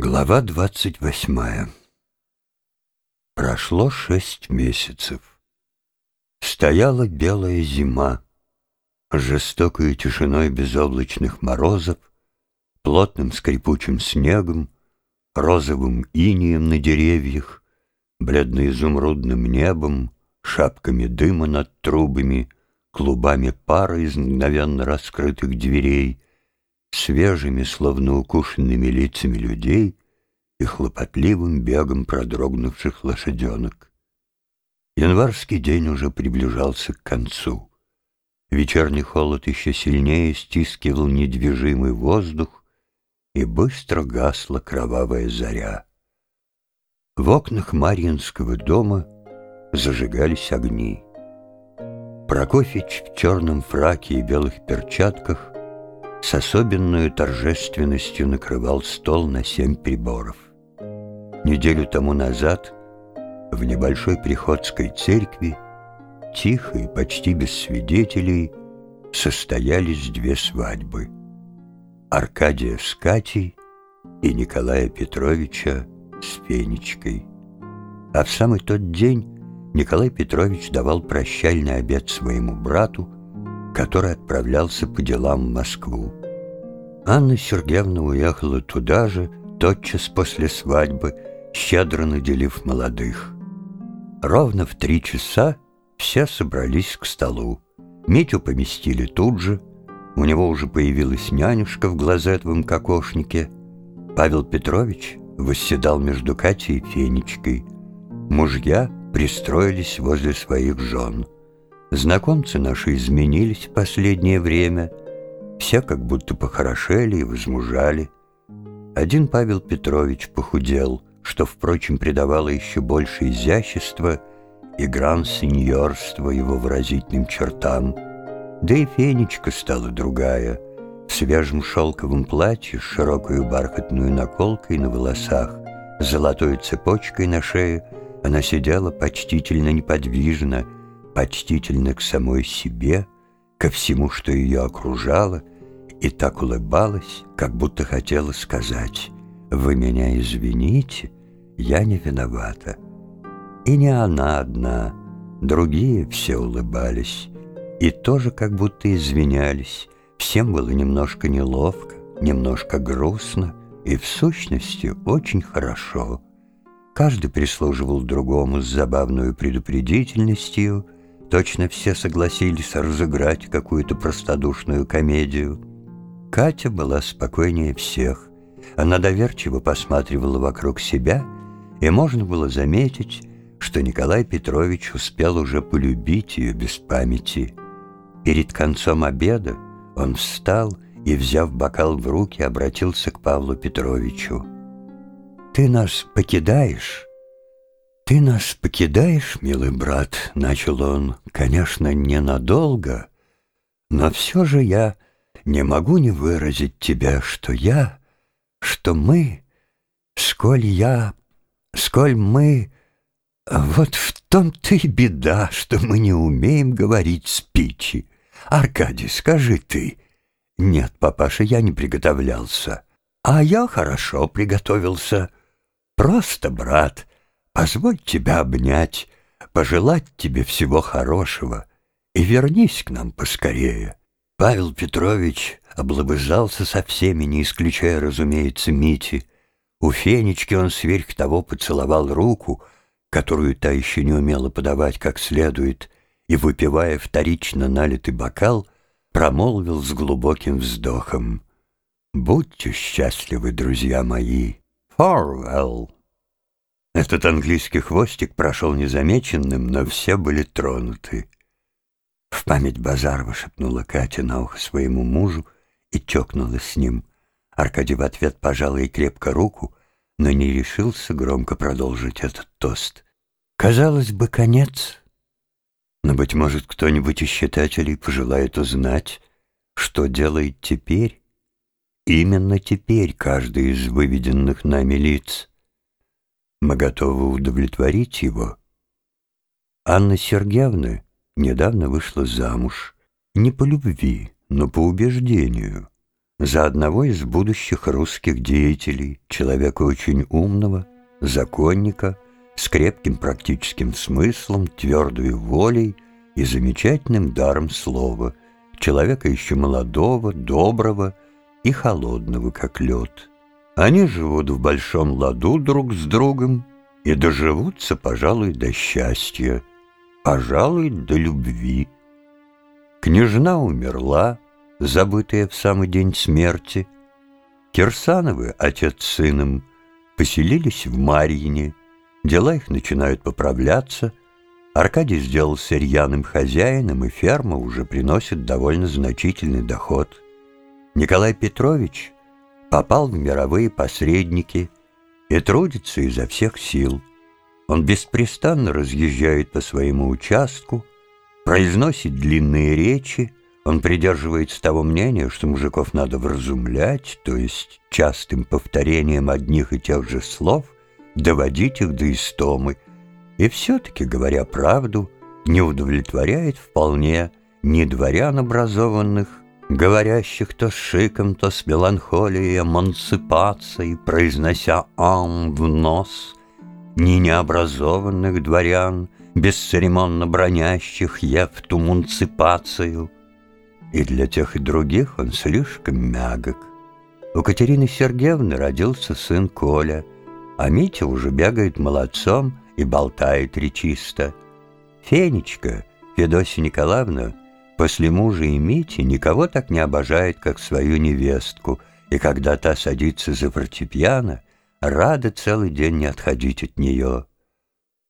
Глава двадцать восьмая Прошло шесть месяцев. Стояла белая зима, жестокой тишиной безоблачных морозов, плотным скрипучим снегом, розовым инием на деревьях, бледно-изумрудным небом, шапками дыма над трубами, клубами пара из мгновенно раскрытых дверей — свежими, словно укушенными лицами людей и хлопотливым бегом продрогнувших лошаденок. Январский день уже приближался к концу. Вечерний холод еще сильнее стискивал недвижимый воздух, и быстро гасла кровавая заря. В окнах Марьинского дома зажигались огни. Прокофьич в черном фраке и белых перчатках с особенной торжественностью накрывал стол на семь приборов. Неделю тому назад в небольшой приходской церкви тихо и почти без свидетелей состоялись две свадьбы. Аркадия с Катей и Николая Петровича с Фенечкой. А в самый тот день Николай Петрович давал прощальный обед своему брату, который отправлялся по делам в Москву. Анна Сергеевна уехала туда же, тотчас после свадьбы, щедро наделив молодых. Ровно в три часа все собрались к столу. Митю поместили тут же, у него уже появилась нянюшка в глазетовом кокошнике. Павел Петрович восседал между Катей и Фенечкой. Мужья пристроились возле своих жен — Знакомцы наши изменились в последнее время, все как будто похорошели и возмужали. Один Павел Петрович похудел, что, впрочем, придавало еще больше изящества и гран-сеньорства его выразительным чертам. Да и Фенечка стала другая, в свежем шелковом платье с широкой бархатной наколкой на волосах, с золотой цепочкой на шее, она сидела почтительно неподвижно, почтительно к самой себе, ко всему, что ее окружало, и так улыбалась, как будто хотела сказать «Вы меня извините, я не виновата». И не она одна, другие все улыбались, и тоже как будто извинялись. Всем было немножко неловко, немножко грустно, и в сущности очень хорошо. Каждый прислуживал другому с забавной предупредительностью — Точно все согласились разыграть какую-то простодушную комедию. Катя была спокойнее всех. Она доверчиво посматривала вокруг себя, и можно было заметить, что Николай Петрович успел уже полюбить ее без памяти. Перед концом обеда он встал и, взяв бокал в руки, обратился к Павлу Петровичу. «Ты нас покидаешь?» «Ты нас покидаешь, милый брат», — начал он, — «конечно, ненадолго, но все же я не могу не выразить тебе, что я, что мы, сколь я, сколь мы, вот в том-то и беда, что мы не умеем говорить спичи. Аркадий, скажи ты». «Нет, папаша, я не приготовлялся». «А я хорошо приготовился. Просто, брат». Позволь тебя обнять, пожелать тебе всего хорошего и вернись к нам поскорее. Павел Петрович облобызался со всеми, не исключая, разумеется, Мити. У Фенечки он сверх того поцеловал руку, которую та еще не умела подавать как следует, и, выпивая вторично налитый бокал, промолвил с глубоким вздохом. «Будьте счастливы, друзья мои! Farewell!» Этот английский хвостик прошел незамеченным, но все были тронуты. В память Базарова шепнула Катя на ухо своему мужу и чокнулась с ним. Аркадий в ответ пожал ей крепко руку, но не решился громко продолжить этот тост. Казалось бы, конец. Но, быть может, кто-нибудь из читателей пожелает узнать, что делает теперь, именно теперь каждый из выведенных нами лиц — мы готовы удовлетворить его. Анна Сергеевна недавно вышла замуж, не по любви, но по убеждению. за одного из будущих русских деятелей, человека очень умного, законника, с крепким практическим смыслом, твердой волей и замечательным даром слова, человека еще молодого, доброго и холодного, как лед. Они живут в большом ладу друг с другом и доживутся, пожалуй, до счастья, пожалуй, до любви. Княжна умерла, забытая в самый день смерти. Кирсановы, отец с сыном, поселились в Марьине, дела их начинают поправляться, Аркадий сделался рьяным хозяином, и ферма уже приносит довольно значительный доход. Николай Петрович попал в мировые посредники и трудится изо всех сил. Он беспрестанно разъезжает по своему участку, произносит длинные речи, он придерживается того мнения, что мужиков надо вразумлять, то есть частым повторением одних и тех же слов доводить их до истомы, и все-таки, говоря правду, не удовлетворяет вполне ни дворян образованных, говорящих то с шиком, то с меланхолией эмансипацией, произнося «ам» в нос, ни необразованных дворян, бесцеремонно бронящих «ефту мунципацию», и для тех и других он слишком мягок. У Катерины Сергеевны родился сын Коля, а Митя уже бегает молодцом и болтает речисто. Фенечка, Федосия Николаевна, после мужа и Мити никого так не обожает, как свою невестку, и когда та садится за фортепиано, рада целый день не отходить от нее.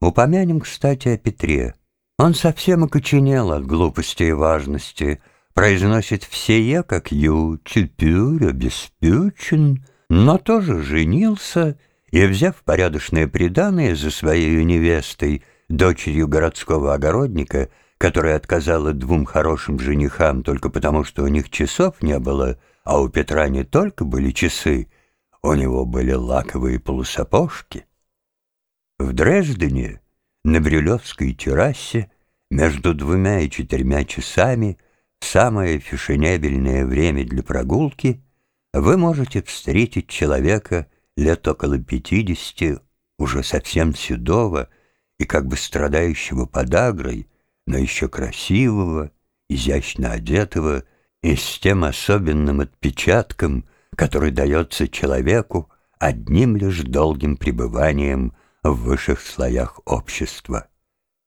Упомянем, кстати, о Петре. Он совсем окоченел от глупости и важности, произносит все «я» как «ю», «теперь обеспечен», но тоже женился и, взяв порядочное преданное за своей невестой, дочерью городского огородника, которая отказала двум хорошим женихам только потому, что у них часов не было, а у Петра не только были часы, у него были лаковые полусапожки. В Дрездене, на Брюлевской террасе, между двумя и четырьмя часами, самое фешенебельное время для прогулки, вы можете встретить человека лет около пятидесяти, уже совсем седого и как бы страдающего подагрой, но еще красивого, изящно одетого и с тем особенным отпечатком, который дается человеку одним лишь долгим пребыванием в высших слоях общества.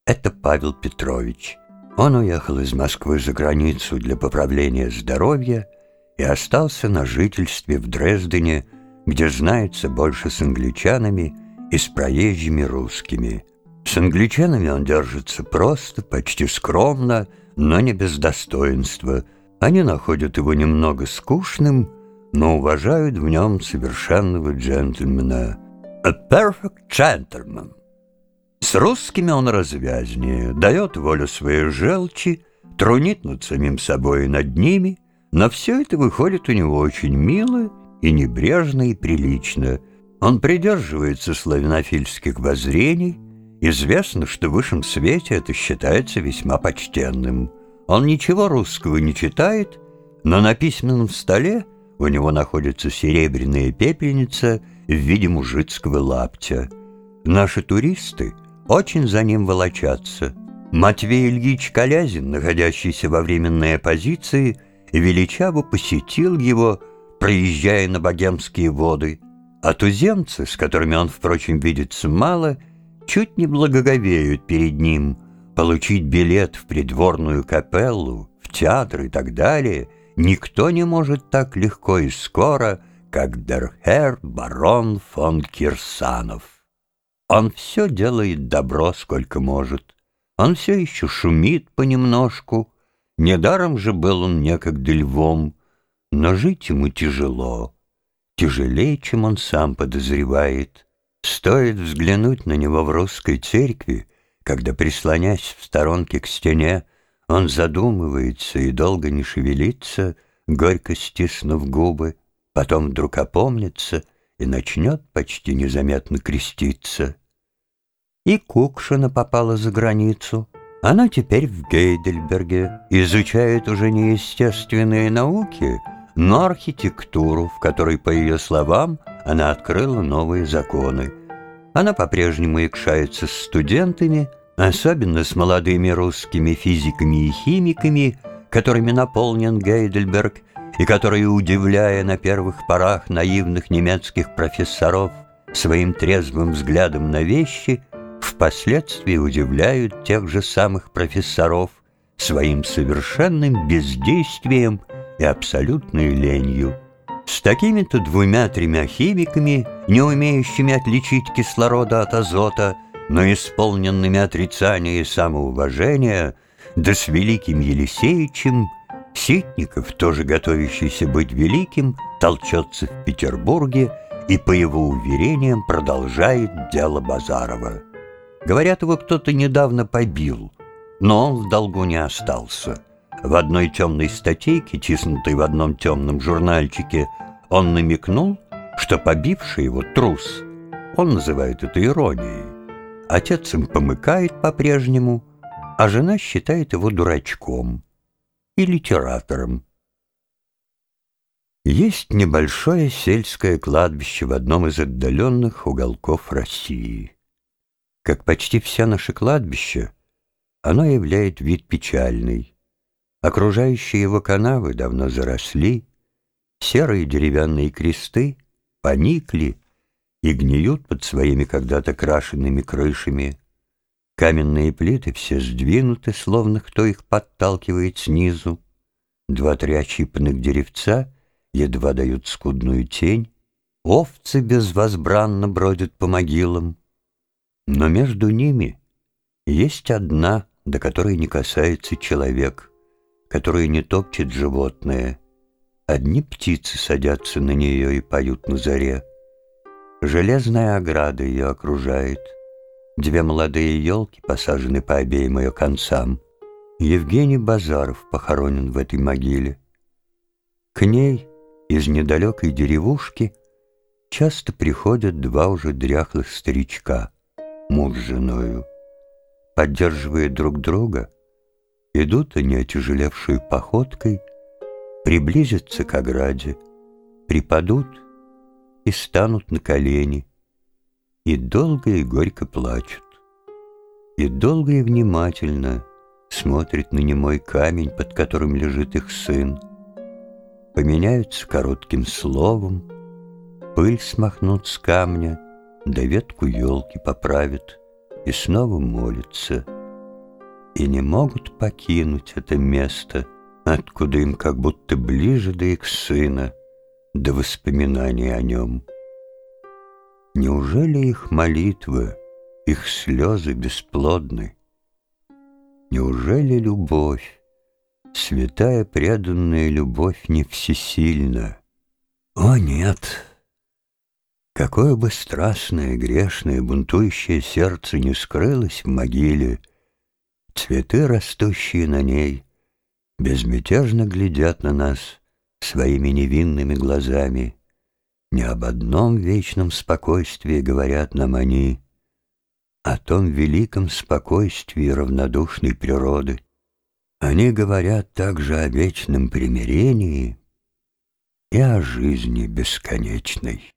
Это Павел Петрович. Он уехал из Москвы за границу для поправления здоровья и остался на жительстве в Дрездене, где знается больше с англичанами и с проезжими русскими. С англичанами он держится просто, почти скромно, но не без достоинства. Они находят его немного скучным, но уважают в нем совершенного джентльмена – A perfect gentleman. С русскими он развязнее, дает волю своей желчи, трунит над самим собой и над ними, но все это выходит у него очень мило и небрежно и прилично. Он придерживается славянофильских воззрений, известно, что в высшем свете это считается весьма почтенным. Он ничего русского не читает, но на письменном столе у него находится серебряная пепельница — в виде мужицкого лаптя. Наши туристы очень за ним волочатся. Матвей Ильич Колязин, находящийся во временной оппозиции, величаво посетил его, проезжая на богемские воды, а туземцы, с которыми он, впрочем, видится мало, чуть не благоговеют перед ним. Получить билет в придворную капеллу, в театр и так далее никто не может так легко и скоро, как Дерхер барон фон Кирсанов. Он все делает добро, сколько может. Он все еще шумит понемножку. Недаром же был он некогда львом, но жить ему тяжело. Тяжелее, чем он сам подозревает. Стоит взглянуть на него в русской церкви, когда, прислонясь в сторонке к стене, он задумывается и долго не шевелится, горько стиснув губы, потом вдруг опомнится и начнет почти незаметно креститься. И Кукшина попала за границу. Она теперь в Гейдельберге, изучает уже не естественные науки, но архитектуру, в которой, по ее словам, она открыла новые законы. Она по-прежнему якшается с студентами, особенно с молодыми русскими физиками и химиками, которыми наполнен Гейдельберг, и которые, удивляя на первых порах наивных немецких профессоров своим трезвым взглядом на вещи, впоследствии удивляют тех же самых профессоров своим совершенным бездействием и абсолютной ленью. С такими-то двумя-тремя химиками, не умеющими отличить кислорода от азота, но исполненными отрицания и самоуважения, да с великим Елисеевичем, Ситников, тоже готовящийся быть великим, толчется в Петербурге и, по его уверениям, продолжает дело Базарова. Говорят, его кто-то недавно побил, но он в долгу не остался. В одной темной статейке, тиснутой в одном темном журнальчике, он намекнул, что побивший его трус. Он называет это иронией. Отец им помыкает по-прежнему, а жена считает его дурачком и литератором. Есть небольшое сельское кладбище в одном из отдаленных уголков России. Как почти все наши кладбища, оно являет вид печальный. Окружающие его канавы давно заросли, серые деревянные кресты поникли и гниют под своими когда-то крашенными крышами. Каменные плиты все сдвинуты, словно кто их подталкивает снизу. Два-три очипанных деревца едва дают скудную тень. Овцы безвозбранно бродят по могилам. Но между ними есть одна, до которой не касается человек — которую не топчет животное. Одни птицы садятся на нее и поют на заре. Железная ограда ее окружает. Две молодые елки посажены по обеим ее концам. Евгений Базаров похоронен в этой могиле. К ней из недалекой деревушки часто приходят два уже дряхлых старичка, муж с женою. Поддерживая друг друга — Идут они отяжелевшей походкой, Приблизятся к ограде, Припадут и станут на колени, И долго и горько плачут, И долго и внимательно Смотрит на немой камень, Под которым лежит их сын. Поменяются коротким словом, Пыль смахнут с камня, Да ветку елки поправят И снова молятся — и не могут покинуть это место, откуда им как будто ближе до их сына, до воспоминаний о нем. Неужели их молитвы, их слезы бесплодны? Неужели любовь, святая преданная любовь не всесильна? О, нет! Какое бы страстное, грешное, бунтующее сердце не скрылось в могиле — Цветы, растущие на ней, безмятежно глядят на нас своими невинными глазами. Не об одном вечном спокойствии говорят нам они, о том великом спокойствии равнодушной природы. Они говорят также о вечном примирении и о жизни бесконечной.